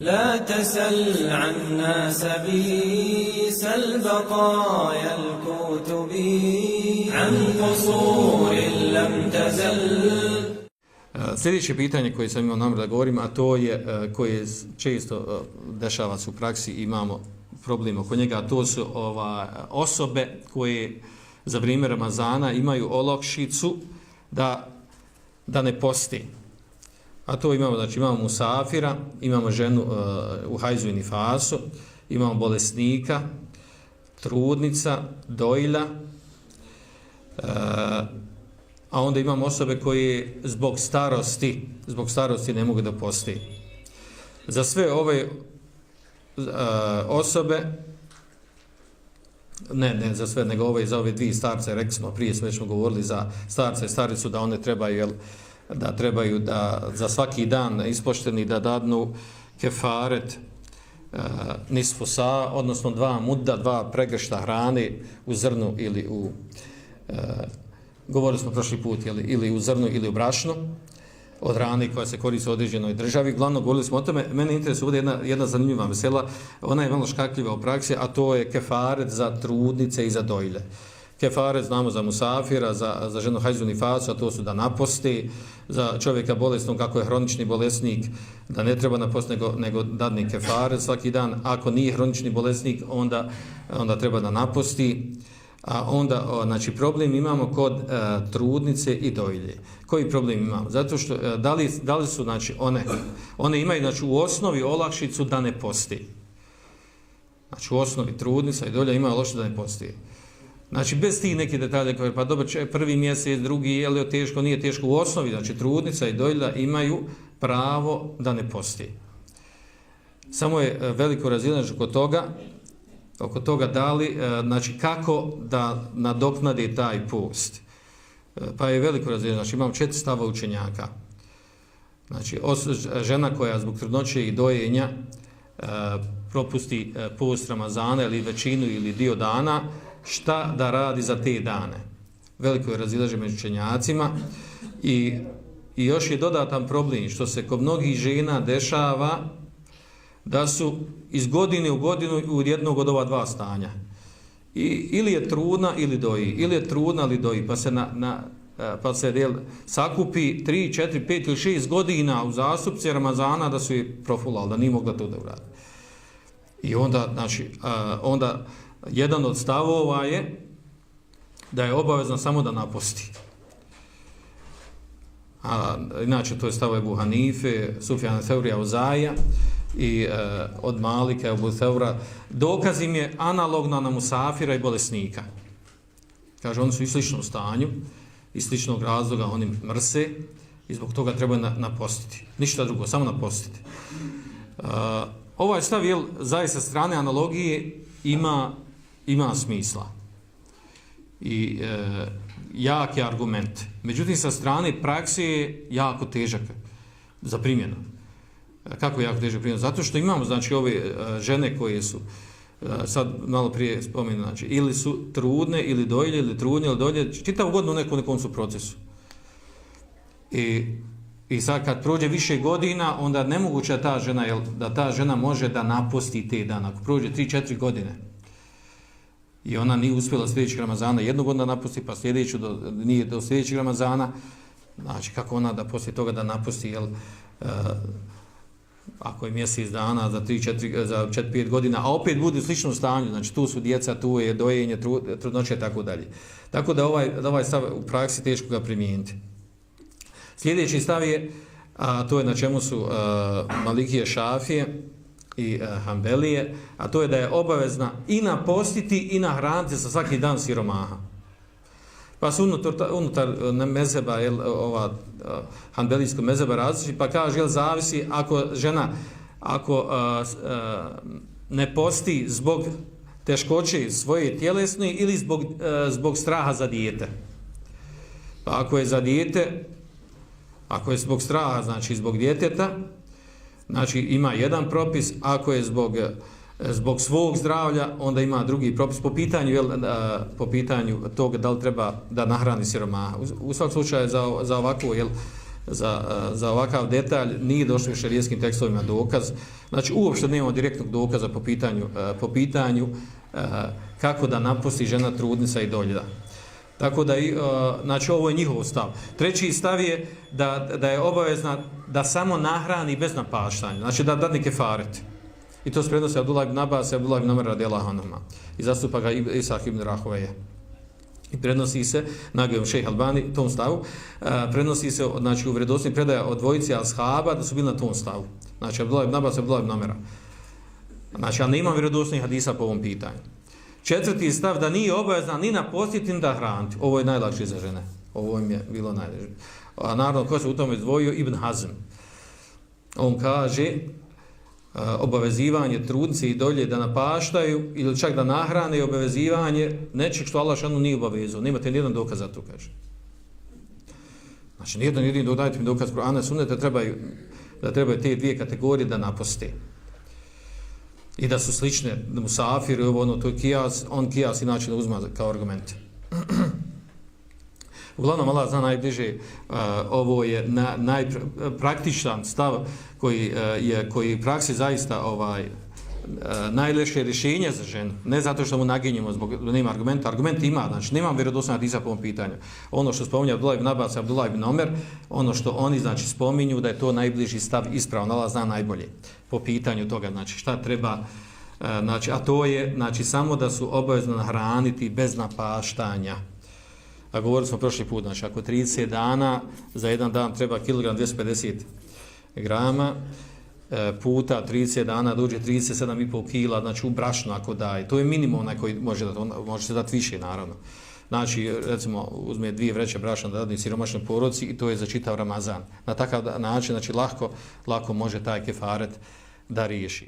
لا تسل عنا سبيس البقايا الكتب عن قصور لم تزل Sljedeće pitanje koje sam imao namjer da govorim, a to je e, koje često e, dešava se u praksi, imamo problem oko njega, a to su ova, osobe koje za vrijeme Ramazana imaju olokšicu da, da ne posti. A to imamo, znači imamo Musafira, imamo ženu uh, u hajzu i nifasu, imamo bolesnika, trudnica, dojla, uh, e, a onda imamo osobe koje zbog starosti, zbog starosti ne mogu da posti. Za sve ove uh, osobe, ne, ne za sve, nego ove, za ove dvije starce, rekli smo, prije smo već govorili za starce i staricu, da one trebaju, jel, da trebaju da za svaki dan ispošteni da dadnu kefaret uh, nisfu sa, odnosno dva mudda, dva pregršta hrane u zrnu ili u uh, govorili smo prošli put jeli, ili u zrnu ili u brašnu od rane koja se koristi u određenoj državi. Glavno govorili smo o tome, mene interesuje ovdje jedna, jedna zanimljiva vesela, ona je malo škakljiva u praksi, a to je kefaret za trudnice i za dojlje. Uh, Kefare znamo za musafira, za, za ženu hajzu nifasu, a to su da naposti, za čovjeka bolesnog, kako je hronični bolesnik, da ne treba napost nego, nego dadni kefare svaki dan. Ako nije hronični bolesnik, onda, onda treba da naposti. A onda, o, znači, problem imamo kod e, trudnice i dojlje. Koji problem imamo? Zato što, e, da, li, da li su, znači, one, one imaju, znači, u osnovi olakšicu da ne posti. Znači, u osnovi trudnica i dolja imaju olakšicu da ne posti. Znači, bez tih nekih detalja, kao, pa dobro, prvi mjesec, drugi, je li teško, nije teško u osnovi, znači, trudnica i dojlja imaju pravo da ne posti. Samo je e, veliko razilaženje oko toga, oko toga dali, li, e, znači, kako da nadoknadi taj post. E, pa je veliko razilaženje, znači, imam četiri stava učenjaka. Znači, os, žena koja zbog trudnoće i dojenja propusti post Ramazana ili većinu ili dio dana, šta da radi za te dane. Veliko je razilaže među čenjacima i, i još je dodatan problem što se kod mnogih žena dešava da su iz godine u godinu u jednog od ova dva stanja. I, ili je trudna ili doji, ili je trudna ili doji, pa se na, na e, pa se del, sakupi 3, 4, 5 ili 6 godina u zastupci Ramazana da su je profulali, da nije mogla to da uradi. I onda, znači, e, onda jedan od stavova je da je obavezno samo da naposti. A, inače, to je stav Ebu Hanife, Sufjana Teorija Uzaja i e, od Malika Ebu Teora. Dokaz im je analogno na Musafira i bolesnika. Kaže, oni su i slično stanju, i sličnog razloga oni mrse i zbog toga treba na, napostiti. Ništa drugo, samo napostiti. E, ovaj stav, jel, zaista strane analogije ima ima smisla i e, jak je argument. Međutim, sa strane prakse je jako težak za primjenu. E, kako je jako težak primjenu? Zato što imamo, znači, ove e, žene koje su, e, sad malo prije spomenu, znači, ili su trudne, ili dojlje, ili trudne, ili dojlje, čitav godinu neko, nekom, su procesu. I, I sad kad prođe više godina, onda nemoguće da ta žena, jel, da ta žena može da napusti te dana. Ako prođe 3-4 godine, i ona nije uspjela sljedećeg Ramazana jednog godina napusti, pa sljedeću do, nije do sljedećeg Ramazana, znači kako ona da poslije toga da napusti, jel, uh, ako je mjesec dana za 3-4, za 4-5 godina, a opet bude u sličnom stanju, znači tu su djeca, tu je dojenje, trudnoće i tako dalje. Tako da ovaj, da ovaj stav u praksi teško ga primijeniti. Sljedeći stav je, a to je na čemu su uh, Malikije Šafije, i e, Hanbelije, a to je da je obavezna i na postiti i na hraniti sa svaki dan siromaha. Pa su unutar, unutar e, mezeba, jel, e, ova e, uh, Hanbelijsko mezeba različi, pa kaže, jel, zavisi ako žena, ako a, a, ne posti zbog teškoće svoje tjelesne ili zbog, a, zbog straha za dijete. Pa ako je za dijete, ako je zbog straha, znači zbog djeteta, Znači ima jedan propis, ako je zbog, eh, zbog svog zdravlja, onda ima drugi propis po pitanju, jel, eh, po pitanju toga da li treba da nahrani siroma. U, u svakom slučaju za, za ovako jel, za, eh, za ovakav detalj, nije došlo u šarijetskim tekstovima dokaz. Znači, uopšte nemamo direktnog dokaza po pitanju, po pitanju kako da napusti žena trudnica i doljeda. Tako da, e, znači, ovo je njihov stav. Treći stav je da, da je obavezna da samo nahrani bez napaštanja. Znači, da dadne kefaret. I to se Abdullah ibn Abbas i Abdullah ibn Amr radijallahu anhuma. I zastupa ga Isak ibn Rahoveje. I prenosi se, nagajom šejh Albani, tom stavu, e, prenosi se znači, u vredosni predaja od dvojice ashaba da su bili na tom stavu. Znači, Abdullah ibn Abbas i Abdullah ibn Amr. Znači, ali nema vredosnih hadisa po ovom pitanju. Četvrti stav da nije obavezna ni na posjetim da hraniti. Ovo je najlakše za žene. Ovo im je bilo najlakše. A naravno, ko se u tome izdvojio? Ibn Hazm. On kaže, e, obavezivanje trudnice i dolje da napaštaju ili čak da nahrane i obavezivanje nečeg što Allah šanu nije obavezao. Nemate nijedan dokaz za to, kaže. Znači, nijedan jedin dodajte mi dokaz Kur'ana sunete, trebaju, da trebaju te dvije kategorije da naposte. I da su slične, da Musafir i ovo ono, to je kijas, on kijas inače da uzma kao argument. Uglavnom, Allah zna najbliže, uh, ovo je na, najpraktičan stav koji uh, je koji praksi zaista ovaj E, uh, najleše rješenje za ženu. Ne zato što mu naginjemo zbog nema argumenta. Argument ima, znači nemam vjerodostojna hadisa po ovom pitanju. Ono što spominje Abdullah ibn Abbas, Abdullah ibn Omer, ono što oni znači spominju da je to najbliži stav ispravno, Allah zna najbolje po pitanju toga, znači šta treba e, Znači, a to je znači, samo da su obavezno nahraniti bez napaštanja. A govorili smo prošli put, znači ako 30 dana, za jedan dan treba kilogram 250 grama, E, puta 30 dana dođe 37,5 kila, znači u brašnu ako daje. To je minimum na koji može, da, može se dati više, naravno. Znači, recimo, uzme dvije vreće brašna da dadne siromašnoj poroci i to je za čitav Ramazan. Na takav način, znači, lako, lako može taj kefaret da riješi.